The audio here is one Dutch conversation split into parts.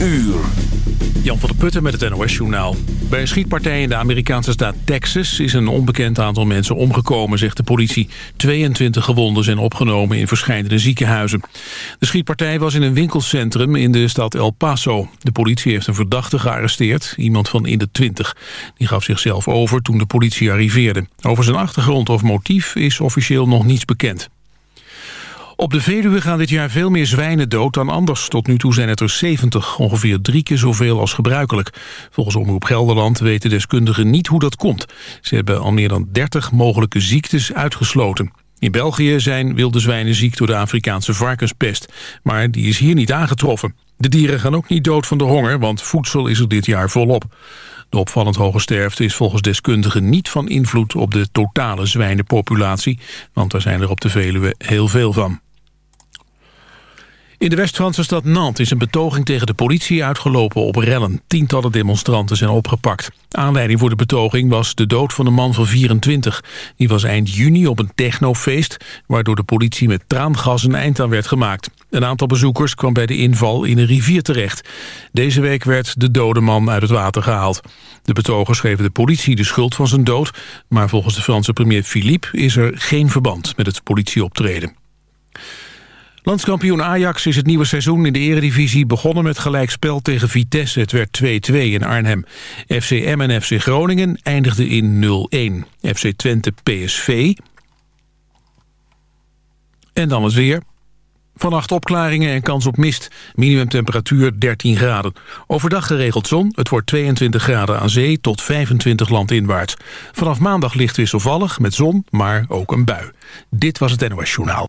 uur. Jan van der Putten met het NOS-journaal. Bij een schietpartij in de Amerikaanse staat Texas... is een onbekend aantal mensen omgekomen, zegt de politie. 22 gewonden zijn opgenomen in verschillende ziekenhuizen. De schietpartij was in een winkelcentrum in de stad El Paso. De politie heeft een verdachte gearresteerd, iemand van in de 20. Die gaf zichzelf over toen de politie arriveerde. Over zijn achtergrond of motief is officieel nog niets bekend. Op de Veluwe gaan dit jaar veel meer zwijnen dood dan anders. Tot nu toe zijn het er 70, ongeveer drie keer zoveel als gebruikelijk. Volgens Omroep Gelderland weten deskundigen niet hoe dat komt. Ze hebben al meer dan 30 mogelijke ziektes uitgesloten. In België zijn wilde zwijnen ziek door de Afrikaanse varkenspest. Maar die is hier niet aangetroffen. De dieren gaan ook niet dood van de honger, want voedsel is er dit jaar volop. De opvallend hoge sterfte is volgens deskundigen niet van invloed op de totale zwijnenpopulatie, want daar zijn er op de Veluwe heel veel van. In de West-Franse stad Nantes is een betoging tegen de politie uitgelopen op rellen. Tientallen demonstranten zijn opgepakt. Aanleiding voor de betoging was de dood van een man van 24. Die was eind juni op een technofeest... waardoor de politie met traangas een eind aan werd gemaakt. Een aantal bezoekers kwam bij de inval in een rivier terecht. Deze week werd de dode man uit het water gehaald. De betogers geven de politie de schuld van zijn dood... maar volgens de Franse premier Philippe is er geen verband met het politieoptreden. Landskampioen Ajax is het nieuwe seizoen in de eredivisie begonnen met gelijkspel tegen Vitesse. Het werd 2-2 in Arnhem. FCM en FC Groningen eindigden in 0-1. FC Twente PSV. En dan het weer. Vannacht opklaringen en kans op mist. Minimumtemperatuur 13 graden. Overdag geregeld zon. Het wordt 22 graden aan zee tot 25 landinwaarts. Vanaf maandag licht wisselvallig met zon, maar ook een bui. Dit was het NOS Journaal.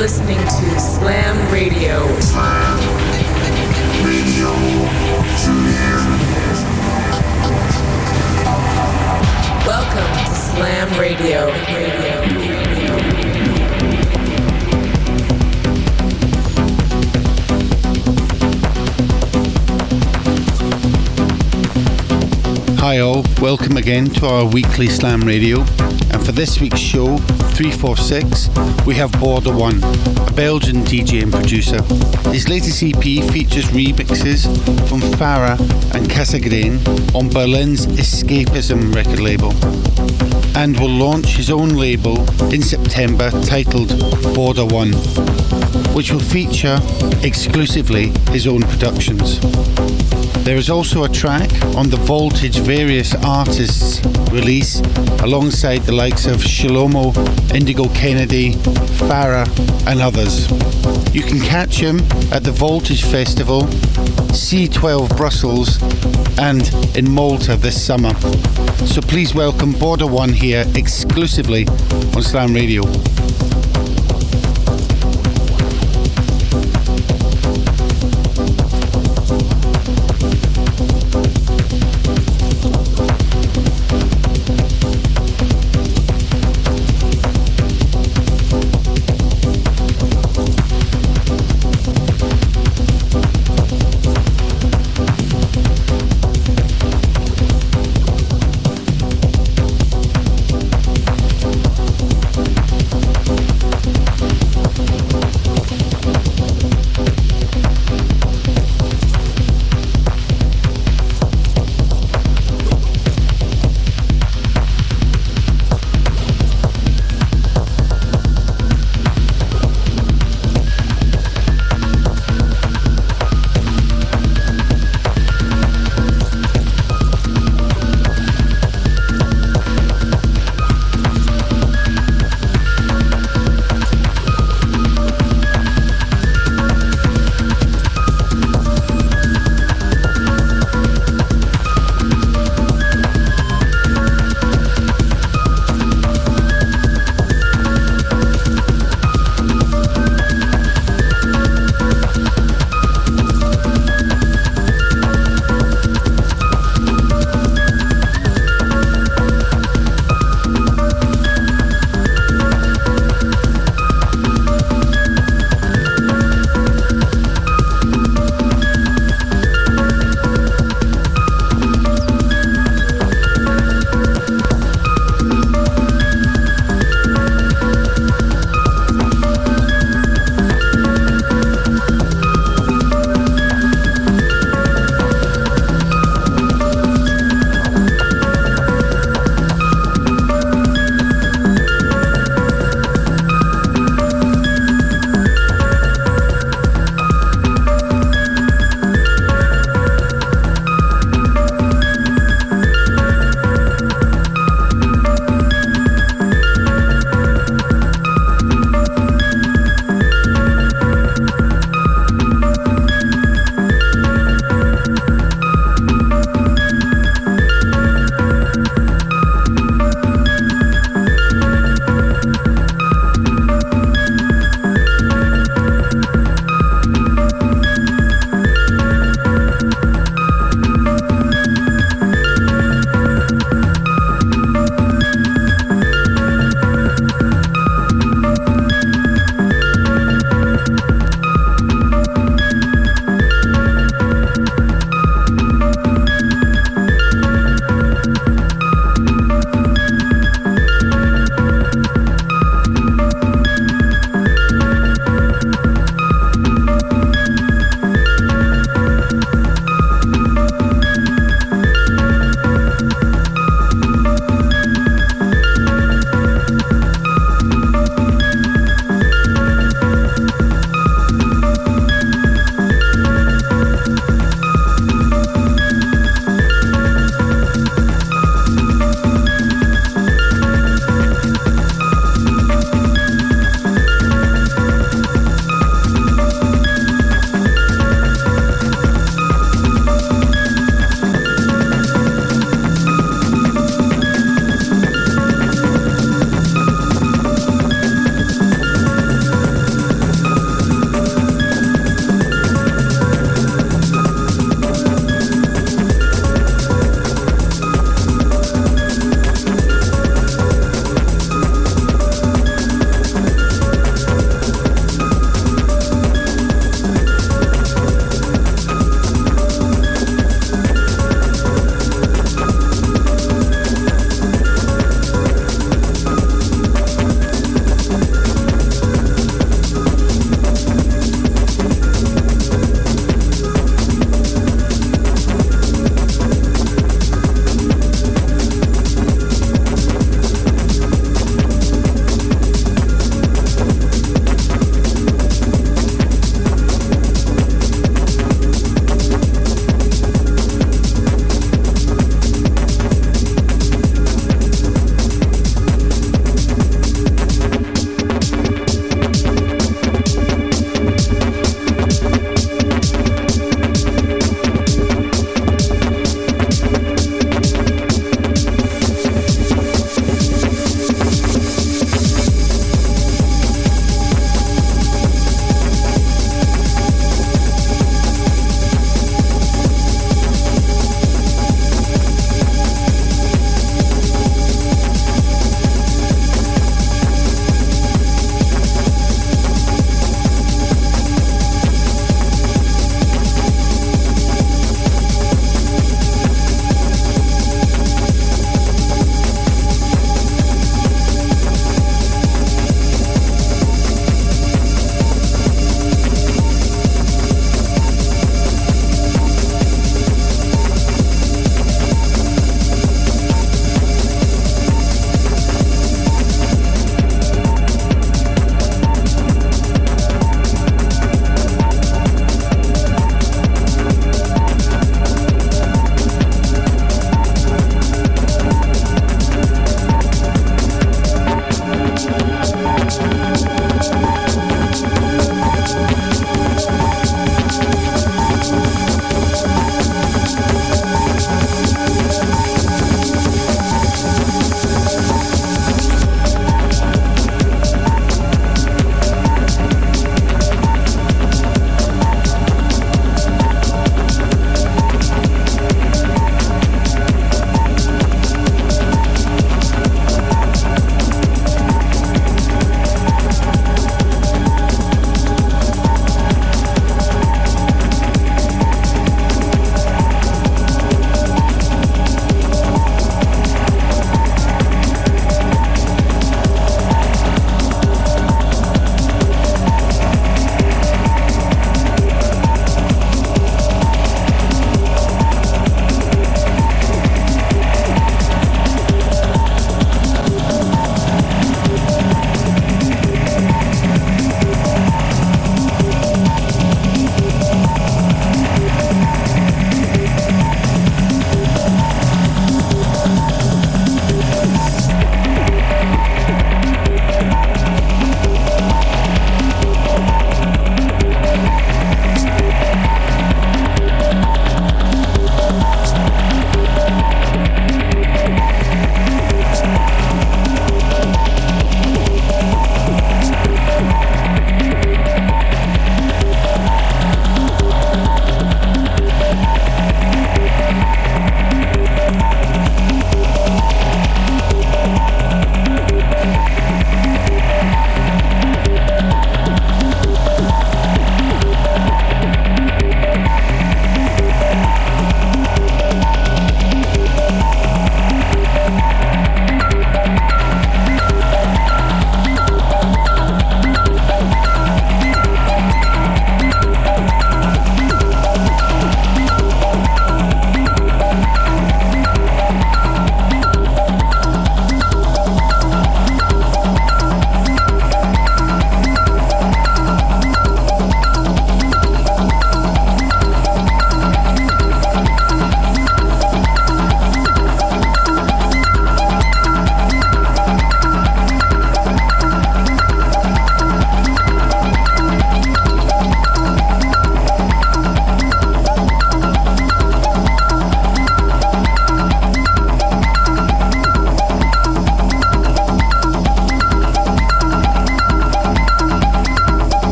listening to Slam Radio. Radio Welcome to Slam Radio. Radio. Hi all, welcome again to our weekly Slam Radio. And for this week's show, 346, we have Border One, a Belgian DJ and producer. His latest EP features remixes from Farah and Casagrain on Berlin's Escapism record label. And will launch his own label in September titled Border One, which will feature exclusively his own productions. There is also a track on the Voltage Various Artists release alongside the likes of Shalomo, Indigo Kennedy, Farah and others. You can catch him at the Voltage Festival, C12 Brussels and in Malta this summer. So please welcome Border One here exclusively on Slam Radio.